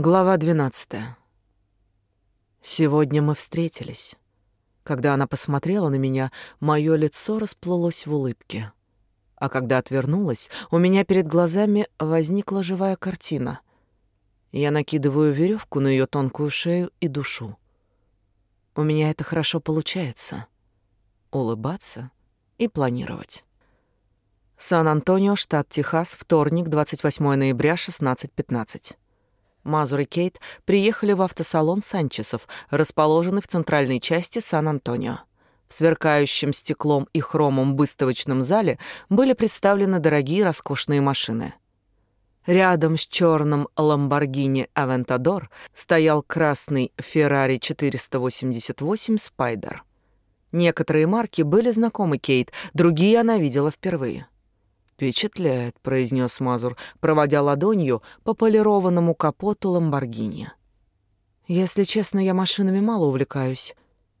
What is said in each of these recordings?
Глава 12. Сегодня мы встретились. Когда она посмотрела на меня, мое лицо расплылось в улыбке. А когда отвернулась, у меня перед глазами возникла живая картина. Я накидываю веревку на ее тонкую шею и душу. У меня это хорошо получается. Улыбаться и планировать. Сан-Антонио, штат Техас, вторник, 28 ноября, 16.15. Мазур и Кейт приехали в автосалон Санчесов, расположенный в центральной части Сан-Антонио. В сверкающем стеклом и хромом выставочном зале были представлены дорогие роскошные машины. Рядом с черным Lamborghini Aventador стоял красный Ferrari 488 Spider. Некоторые марки были знакомы Кейт, другие она видела впервые. «Впечатляет», — произнес Мазур, проводя ладонью по полированному капоту Ламборгини. «Если честно, я машинами мало увлекаюсь».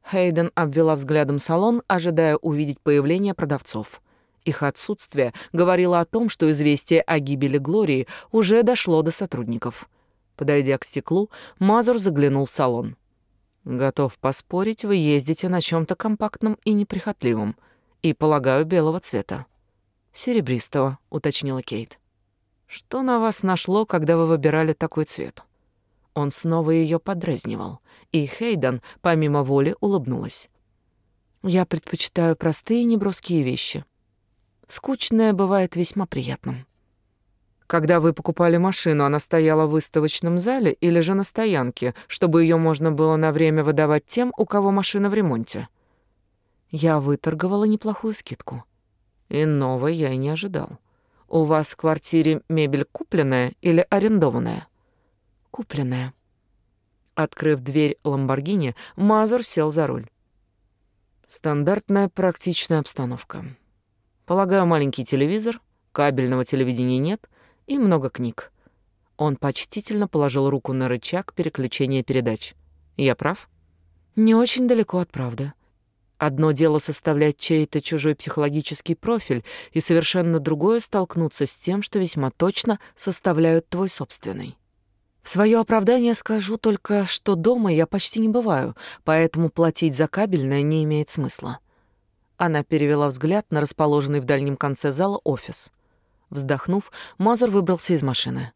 Хейден обвела взглядом салон, ожидая увидеть появление продавцов. Их отсутствие говорило о том, что известие о гибели Глории уже дошло до сотрудников. Подойдя к стеклу, Мазур заглянул в салон. «Готов поспорить, вы ездите на чем то компактном и неприхотливом, и, полагаю, белого цвета». «Серебристого», — уточнила Кейт. «Что на вас нашло, когда вы выбирали такой цвет?» Он снова ее подразнивал, и Хейден, помимо воли, улыбнулась. «Я предпочитаю простые неброские вещи. Скучное бывает весьма приятным». Когда вы покупали машину, она стояла в выставочном зале или же на стоянке, чтобы ее можно было на время выдавать тем, у кого машина в ремонте? Я выторговала неплохую скидку. Иного я и не ожидал. У вас в квартире мебель купленная или арендованная? Купленная. Открыв дверь Ламборгини, Мазур сел за руль. Стандартная практичная обстановка. Полагаю, маленький телевизор, кабельного телевидения нет и много книг. Он почтительно положил руку на рычаг переключения передач. Я прав? Не очень далеко от правды. Одно дело составлять чей-то чужой психологический профиль, и совершенно другое столкнуться с тем, что весьма точно составляют твой собственный. В свое оправдание скажу только, что дома я почти не бываю, поэтому платить за кабельное не имеет смысла. Она перевела взгляд на расположенный в дальнем конце зала офис. Вздохнув, Мазур выбрался из машины.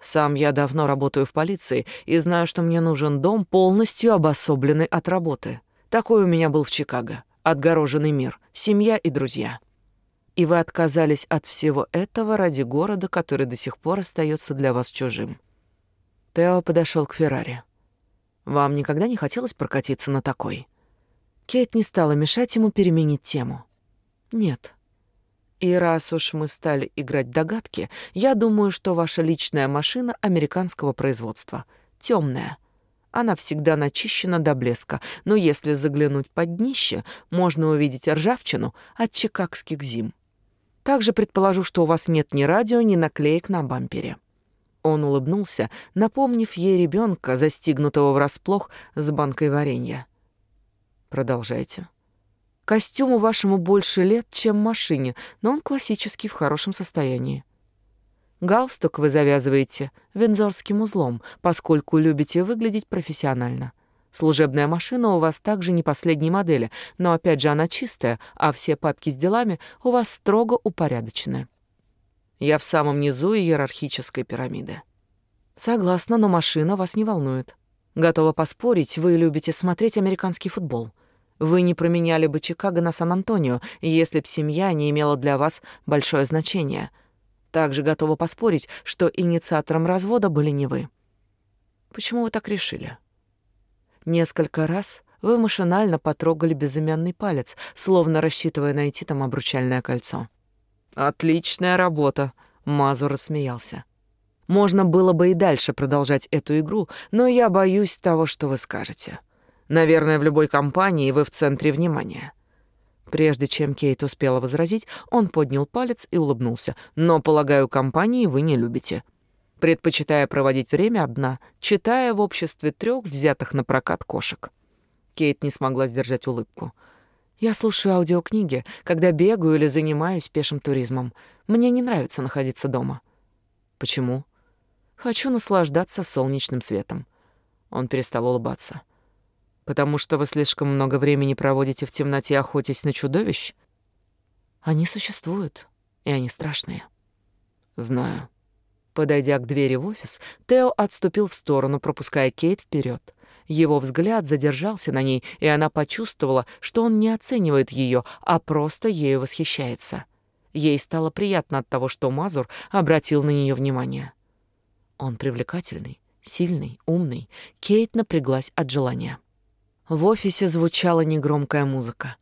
Сам я давно работаю в полиции и знаю, что мне нужен дом, полностью обособленный от работы. Такой у меня был в Чикаго. Отгороженный мир, семья и друзья. И вы отказались от всего этого ради города, который до сих пор остается для вас чужим. Тео подошел к Феррари. Вам никогда не хотелось прокатиться на такой? Кейт не стала мешать ему переменить тему. Нет. И раз уж мы стали играть догадки, я думаю, что ваша личная машина американского производства. темная, она всегда начищена до блеска, но если заглянуть под днище, можно увидеть ржавчину от чикагских зим. Также предположу, что у вас нет ни радио, ни наклеек на бампере. Он улыбнулся, напомнив ей ребенка, застигнутого врасплох с банкой варенья. Продолжайте. Костюму вашему больше лет, чем машине, но он классический, в хорошем состоянии. Галстук вы завязываете вензорским узлом, поскольку любите выглядеть профессионально. Служебная машина у вас также не последней модели, но опять же она чистая, а все папки с делами у вас строго упорядочены. Я в самом низу иерархической пирамиды. Согласна, но машина вас не волнует. Готова поспорить, вы любите смотреть американский футбол. Вы не променяли бы Чикаго на Сан-Антонио, если б семья не имела для вас большое значение — также готова поспорить, что инициатором развода были не вы. Почему вы так решили? Несколько раз вы машинально потрогали безымянный палец, словно рассчитывая найти там обручальное кольцо. Отличная работа, Мазур рассмеялся. Можно было бы и дальше продолжать эту игру, но я боюсь того, что вы скажете. Наверное, в любой компании вы в центре внимания. Прежде чем Кейт успела возразить, он поднял палец и улыбнулся. «Но, полагаю, компании вы не любите. Предпочитая проводить время одна, читая в обществе трех взятых на прокат кошек». Кейт не смогла сдержать улыбку. «Я слушаю аудиокниги, когда бегаю или занимаюсь пешим туризмом. Мне не нравится находиться дома». «Почему?» Хочу наслаждаться солнечным светом. Он перестал улыбаться. Потому что вы слишком много времени проводите в темноте, охотясь на чудовищ? Они существуют, и они страшные. Знаю. Подойдя к двери в офис, Тео отступил в сторону, пропуская Кейт вперед. Его взгляд задержался на ней, и она почувствовала, что он не оценивает ее, а просто ею восхищается. Ей стало приятно от того, что Мазур обратил на нее внимание. Он привлекательный, сильный, умный. Кейт напряглась от желания. В офисе звучала негромкая музыка.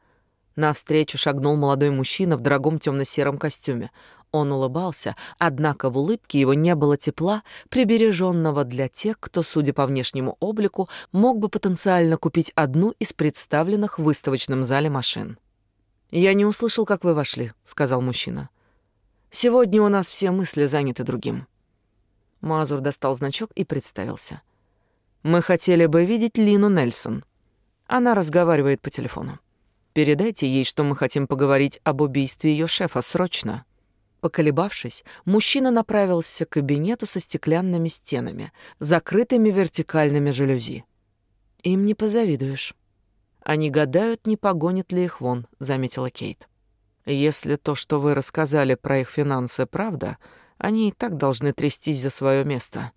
Навстречу шагнул молодой мужчина в дорогом темно-сером костюме. Он улыбался, однако в улыбке его не было тепла, прибереженного для тех, кто, судя по внешнему облику, мог бы потенциально купить одну из представленных в выставочном зале машин. «Я не услышал, как вы вошли», — сказал мужчина. «Сегодня у нас все мысли заняты другим». Мазур достал значок и представился. «Мы хотели бы видеть Лину Нельсон. Она разговаривает по телефону. Передайте ей, что мы хотим поговорить об убийстве ее шефа срочно». Поколебавшись, мужчина направился к кабинету со стеклянными стенами, закрытыми вертикальными жалюзи. «Им не позавидуешь». «Они гадают, не погонит ли их вон», — заметила Кейт. «Если то, что вы рассказали про их финансы, правда, они и так должны трястись за свое место.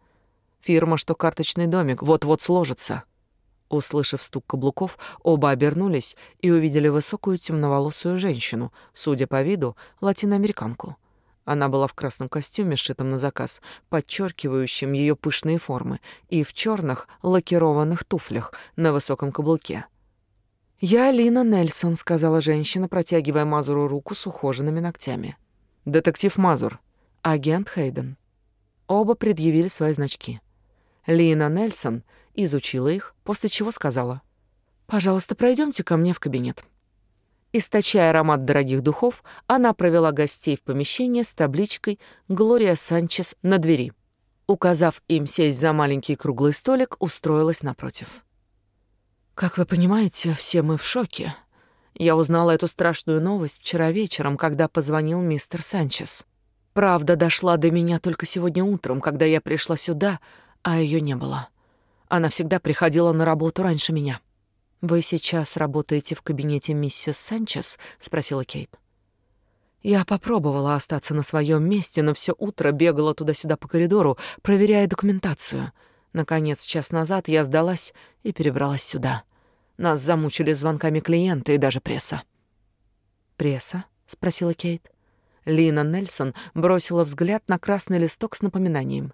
Фирма, что карточный домик, вот-вот сложится». Услышав стук каблуков, оба обернулись и увидели высокую темноволосую женщину, судя по виду, латиноамериканку. Она была в красном костюме, сшитом на заказ, подчеркивающем ее пышные формы, и в черных лакированных туфлях на высоком каблуке. «Я Лина Нельсон», — сказала женщина, протягивая Мазуру руку с ухоженными ногтями. «Детектив Мазур. Агент Хейден». Оба предъявили свои значки. Лина Нельсон изучила их, после чего сказала, «Пожалуйста, пройдемте ко мне в кабинет». Источая аромат дорогих духов, она провела гостей в помещение с табличкой «Глория Санчес» на двери. Указав им сесть за маленький круглый столик, устроилась напротив. «Как вы понимаете, все мы в шоке. Я узнала эту страшную новость вчера вечером, когда позвонил мистер Санчес. Правда дошла до меня только сегодня утром, когда я пришла сюда, а ее не было. Она всегда приходила на работу раньше меня». «Вы сейчас работаете в кабинете миссис Санчес?» — спросила Кейт. Я попробовала остаться на своем месте, но все утро бегала туда-сюда по коридору, проверяя документацию. Наконец, час назад я сдалась и перебралась сюда. Нас замучили звонками клиенты и даже пресса. «Пресса?» — спросила Кейт. Лина Нельсон бросила взгляд на красный листок с напоминанием.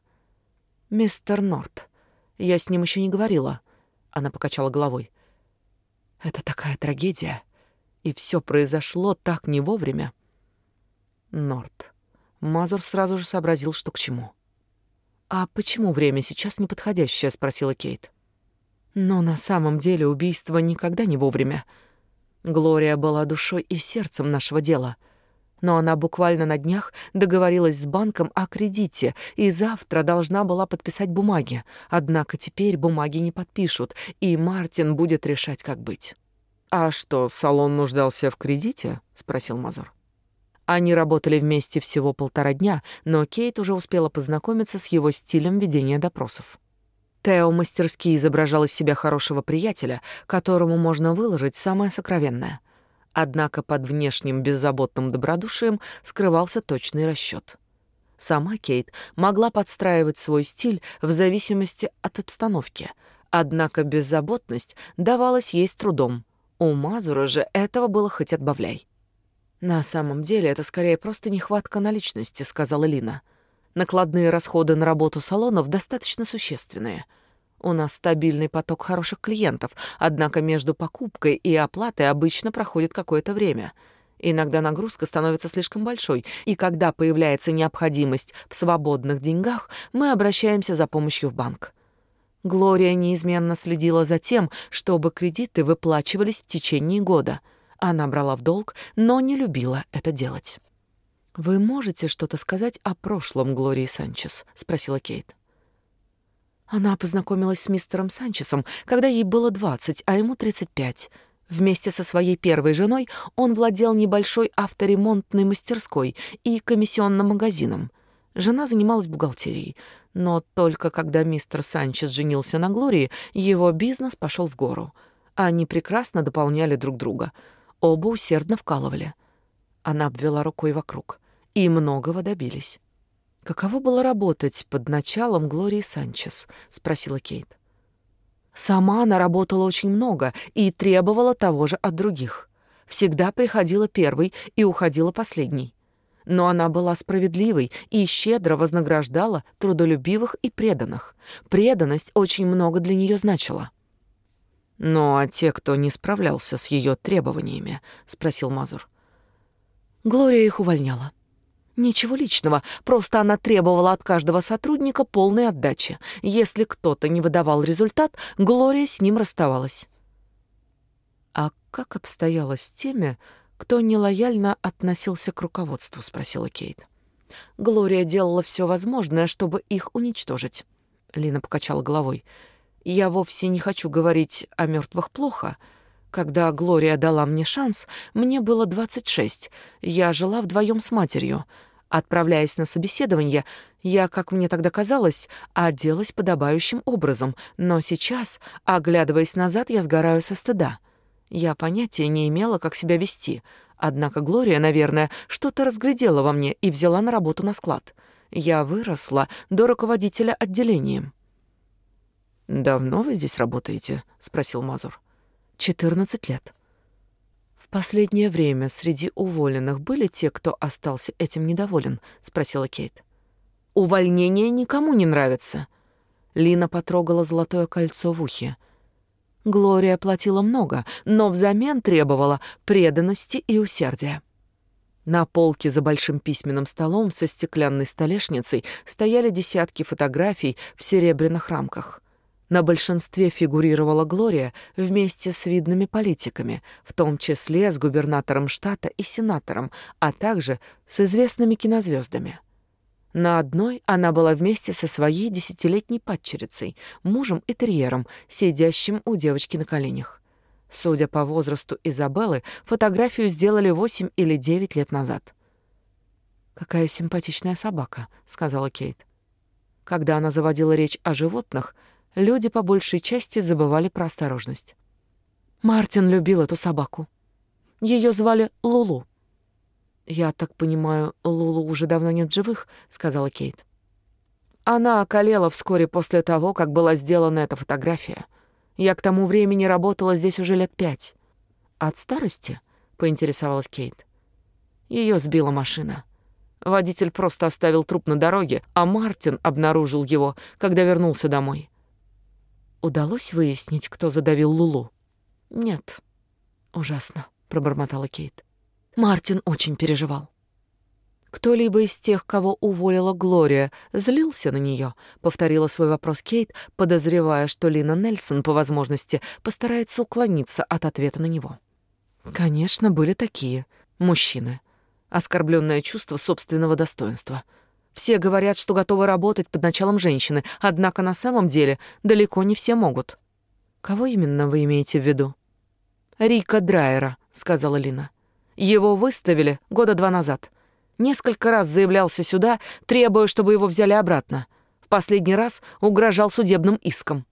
«Мистер Норт. Я с ним еще не говорила». Она покачала головой. Это такая трагедия, и все произошло так не вовремя. Норт. Мазур сразу же сообразил, что к чему. «А почему время сейчас неподходящее?» — спросила Кейт. «Но на самом деле убийство никогда не вовремя. Глория была душой и сердцем нашего дела. Но она буквально на днях договорилась с банком о кредите и завтра должна была подписать бумаги. Однако теперь бумаги не подпишут, и Мартин будет решать, как быть. «А что, салон нуждался в кредите?» — спросил Мазур. Они работали вместе всего полтора дня, но Кейт уже успела познакомиться с его стилем ведения допросов. Тео мастерски изображал из себя хорошего приятеля, которому можно выложить самое сокровенное. Однако под внешним беззаботным добродушием скрывался точный расчет. Сама Кейт могла подстраивать свой стиль в зависимости от обстановки, однако беззаботность давалась ей с трудом — у Мазура же этого было хоть отбавляй. «На самом деле это скорее просто нехватка наличности», — сказала Лина. «Накладные расходы на работу салонов достаточно существенные. У нас стабильный поток хороших клиентов, однако между покупкой и оплатой обычно проходит какое-то время». Иногда нагрузка становится слишком большой, и когда появляется необходимость в свободных деньгах, мы обращаемся за помощью в банк. Глория неизменно следила за тем, чтобы кредиты выплачивались в течение года. Она брала в долг, но не любила это делать. «Вы можете что-то сказать о прошлом Глории Санчес?» — спросила Кейт. Она познакомилась с мистером Санчесом, когда ей было 20, а ему 35. Вместе со своей первой женой он владел небольшой авторемонтной мастерской и комиссионным магазином. Жена занималась бухгалтерией. Но только когда мистер Санчес женился на Глории, его бизнес пошел в гору. Они прекрасно дополняли друг друга. Оба усердно вкалывали. Она обвела рукой вокруг. И многого добились. «Каково было работать под началом Глории Санчес?» — спросила Кейт. Сама она работала очень много и требовала того же от других. Всегда приходила первой и уходила последней. Но она была справедливой и щедро вознаграждала трудолюбивых и преданных. Преданность очень много для нее значила. «Ну а те, кто не справлялся с ее требованиями?» — спросил Мазур. Глория их увольняла. Ничего личного, просто она требовала от каждого сотрудника полной отдачи. Если кто-то не выдавал результат, Глория с ним расставалась. А как обстояло с теми, кто нелояльно относился к руководству, спросила Кейт. Глория делала все возможное, чтобы их уничтожить. Лина покачала головой. Я вовсе не хочу говорить о мертвых плохо. Когда Глория дала мне шанс, мне было 26. Я жила вдвоем с матерью. Отправляясь на собеседование, я, как мне тогда казалось, оделась подобающим образом, но сейчас, оглядываясь назад, я сгораю со стыда. Я понятия не имела, как себя вести, однако Глория, наверное, что-то разглядела во мне и взяла на работу на склад. Я выросла до руководителя отделением. «Давно вы здесь работаете?» — спросил Мазур. «Четырнадцать лет». «В последнее время среди уволенных были те, кто остался этим недоволен?» — спросила Кейт. «Увольнение никому не нравится». Лина потрогала золотое кольцо в ухе. Глория платила много, но взамен требовала преданности и усердия. На полке за большим письменным столом со стеклянной столешницей стояли десятки фотографий в серебряных рамках. На большинстве фигурировала Глория вместе с видными политиками, в том числе с губернатором штата и сенатором, а также с известными кинозвездами. На одной она была вместе со своей десятилетней падчерицей, мужем и терьером, сидящим у девочки на коленях. Судя по возрасту Изабеллы, фотографию сделали восемь или девять лет назад. «Какая симпатичная собака», — сказала Кейт. Когда она заводила речь о животных, люди по большей части забывали про осторожность. Мартин любил эту собаку. Ее звали Лулу. «Я так понимаю, Лулу уже давно нет живых», — сказала Кейт. Она околела вскоре после того, как была сделана эта фотография. Я к тому времени работала здесь уже лет пять. От старости? поинтересовалась Кейт. Ее сбила машина. Водитель просто оставил труп на дороге, а Мартин обнаружил его, когда вернулся домой. Удалось выяснить, кто задавил Лулу? Нет. Ужасно, пробормотала Кейт. Мартин очень переживал. Кто-либо из тех, кого уволила Глория, злился на нее? повторила свой вопрос Кейт, подозревая, что Лина Нельсон по возможности постарается уклониться от ответа на него. Конечно, были такие мужчины. Оскорбленное чувство собственного достоинства. Все говорят, что готовы работать под началом женщины, однако на самом деле далеко не все могут. Кого именно вы имеете в виду? Рика Драйера, сказала Лина. Его выставили года два назад. Несколько раз заявлялся сюда, требуя, чтобы его взяли обратно. В последний раз угрожал судебным иском.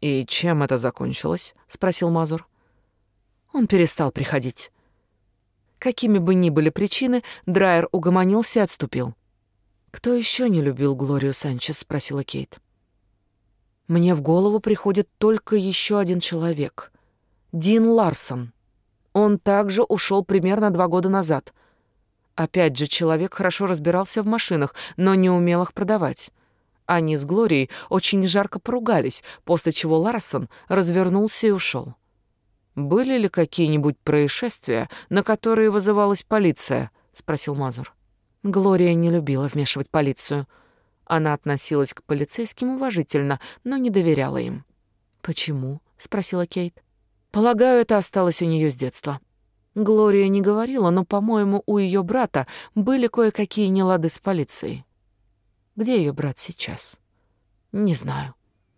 «И чем это закончилось?» — спросил Мазур. Он перестал приходить. Какими бы ни были причины, Драйер угомонился и отступил. «Кто еще не любил Глорию Санчес?» — спросила Кейт. «Мне в голову приходит только еще один человек. Дин Ларсон». Он также ушел примерно два года назад. Опять же, человек хорошо разбирался в машинах, но не умел их продавать. Они с Глорией очень жарко поругались, после чего Ларсон развернулся и ушел. «Были ли какие-нибудь происшествия, на которые вызывалась полиция?» — спросил Мазур. Глория не любила вмешивать полицию. Она относилась к полицейским уважительно, но не доверяла им. «Почему?» — спросила Кейт. Полагаю, это осталось у нее с детства. Глория не говорила, но, по-моему, у ее брата были кое-какие нелады с полицией. Где ее брат сейчас? Не знаю.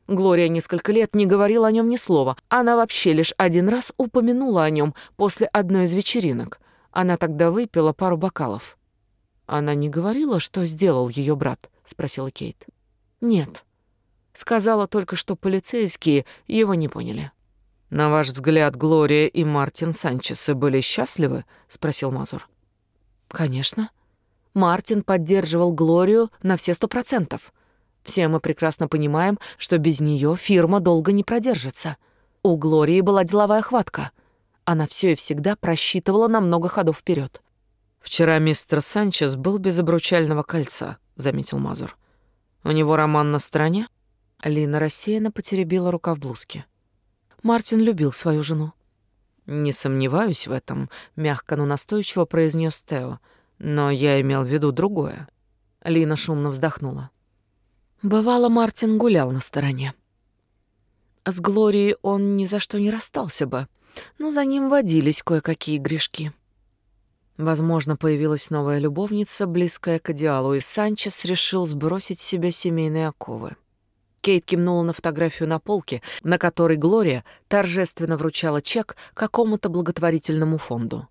Глория несколько лет не говорила о нем ни слова. Она вообще лишь один раз упомянула о нем после одной из вечеринок. Она тогда выпила пару бокалов. Она не говорила, что сделал ее брат, спросила Кейт. Нет. Сказала только, что полицейские его не поняли. «На ваш взгляд, Глория и Мартин Санчесы были счастливы?» — спросил Мазур. «Конечно. Мартин поддерживал Глорию на все сто процентов. Все мы прекрасно понимаем, что без нее фирма долго не продержится. У Глории была деловая хватка. Она все и всегда просчитывала на много ходов вперед. «Вчера мистер Санчес был без обручального кольца», — заметил Мазур. «У него роман на стороне?» Лина рассеянно потеребила рука в блузке. Мартин любил свою жену. «Не сомневаюсь в этом», — мягко, но настойчиво произнес Тео. «Но я имел в виду другое». Лина шумно вздохнула. Бывало, Мартин гулял на стороне. С Глорией он ни за что не расстался бы, но за ним водились кое-какие грешки. Возможно, появилась новая любовница, близкая к идеалу, и Санчес решил сбросить с себя семейные оковы. Кейт кивнула на фотографию на полке, на которой Глория торжественно вручала чек какому-то благотворительному фонду.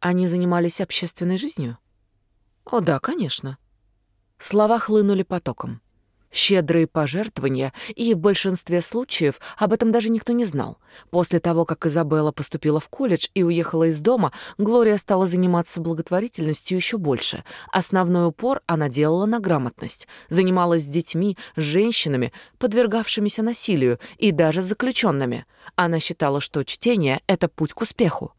Они занимались общественной жизнью? О, да, конечно. Слова хлынули потоком. Щедрые пожертвования, и в большинстве случаев об этом даже никто не знал. После того, как Изабелла поступила в колледж и уехала из дома, Глория стала заниматься благотворительностью еще больше. Основной упор она делала на грамотность, занималась с детьми, женщинами, подвергавшимися насилию, и даже заключенными. Она считала, что чтение — это путь к успеху.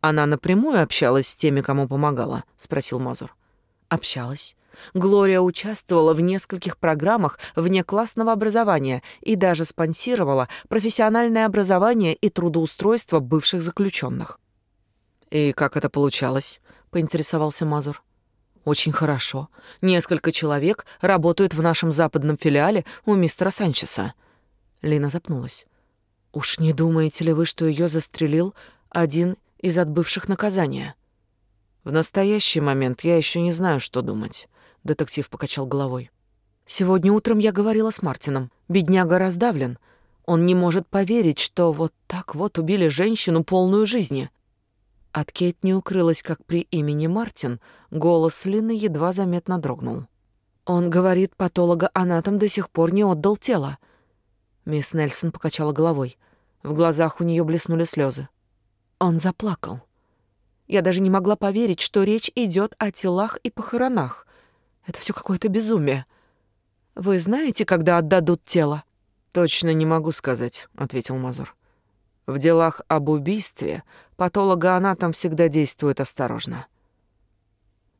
«Она напрямую общалась с теми, кому помогала?» — спросил Мазур. «Общалась». Глория участвовала в нескольких программах внеклассного образования и даже спонсировала профессиональное образование и трудоустройство бывших заключенных. «И как это получалось?» — поинтересовался Мазур. «Очень хорошо. Несколько человек работают в нашем западном филиале у мистера Санчеса». Лина запнулась. «Уж не думаете ли вы, что ее застрелил один из отбывших наказания?» «В настоящий момент я еще не знаю, что думать. Детектив покачал головой. Сегодня утром я говорила с Мартином. Бедняга раздавлен. Он не может поверить, что вот так вот убили женщину полную жизни. От Кейт не укрылась, как при имени Мартин, голос Лины едва заметно дрогнул. Он говорит, патолога-анатом до сих пор не отдал тело. Мисс Нельсон покачала головой. В глазах у нее блеснули слезы. Он заплакал. Я даже не могла поверить, что речь идет о телах и похоронах. Это все какое-то безумие. Вы знаете, когда отдадут тело? Точно не могу сказать, ответил Мазур. В делах об убийстве патологоанатом всегда действует осторожно.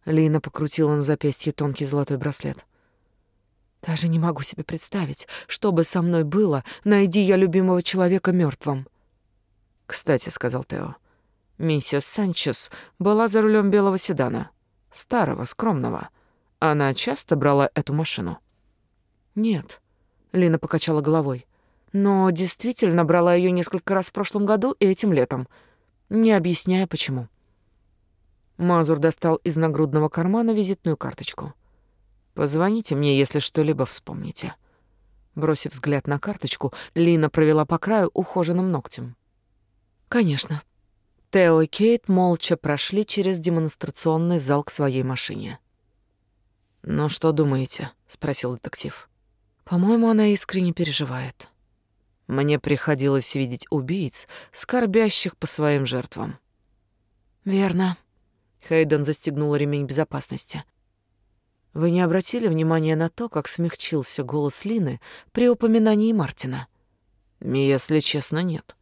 Лина покрутила на запястье тонкий золотой браслет. Даже не могу себе представить, что бы со мной было, найди я любимого человека мертвым. Кстати, сказал Тео, миссис Санчес была за рулем белого седана, старого, скромного. Она часто брала эту машину? Нет, Лина покачала головой. Но действительно брала ее несколько раз в прошлом году и этим летом, не объясняя почему. Мазур достал из нагрудного кармана визитную карточку. Позвоните мне, если что-либо вспомните. Бросив взгляд на карточку, Лина провела по краю ухоженным ногтем. Конечно. Тео и Кейт молча прошли через демонстрационный зал к своей машине. «Ну что думаете?» — спросил детектив. «По-моему, она искренне переживает. Мне приходилось видеть убийц, скорбящих по своим жертвам». «Верно». Хейден застегнул ремень безопасности. «Вы не обратили внимания на то, как смягчился голос Лины при упоминании Мартина?» «Если честно, нет».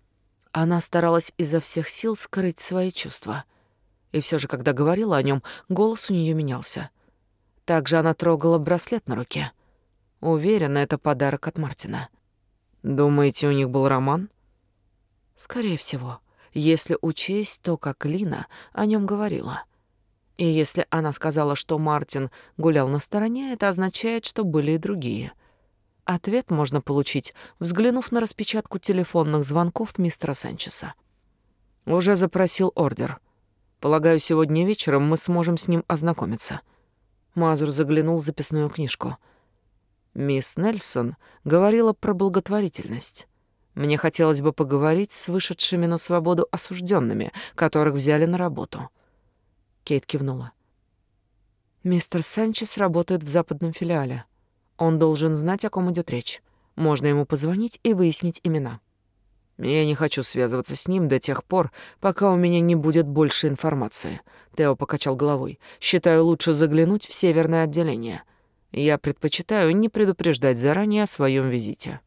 Она старалась изо всех сил скрыть свои чувства. И все же, когда говорила о нем, голос у нее менялся. Также она трогала браслет на руке. Уверена, это подарок от Мартина. Думаете, у них был роман? Скорее всего, если учесть то, как Лина о нем говорила. И если она сказала, что Мартин гулял на стороне, это означает, что были и другие. Ответ можно получить, взглянув на распечатку телефонных звонков мистера Санчеса. Уже запросил ордер. Полагаю, сегодня вечером мы сможем с ним ознакомиться. Мазур заглянул в записную книжку. Мисс Нельсон говорила про благотворительность. Мне хотелось бы поговорить с вышедшими на свободу осужденными, которых взяли на работу. Кейт кивнула. Мистер Санчес работает в западном филиале. Он должен знать, о ком идет речь. Можно ему позвонить и выяснить имена. Я не хочу связываться с ним до тех пор, пока у меня не будет больше информации. Тео покачал головой. Считаю лучше заглянуть в северное отделение. Я предпочитаю не предупреждать заранее о своем визите.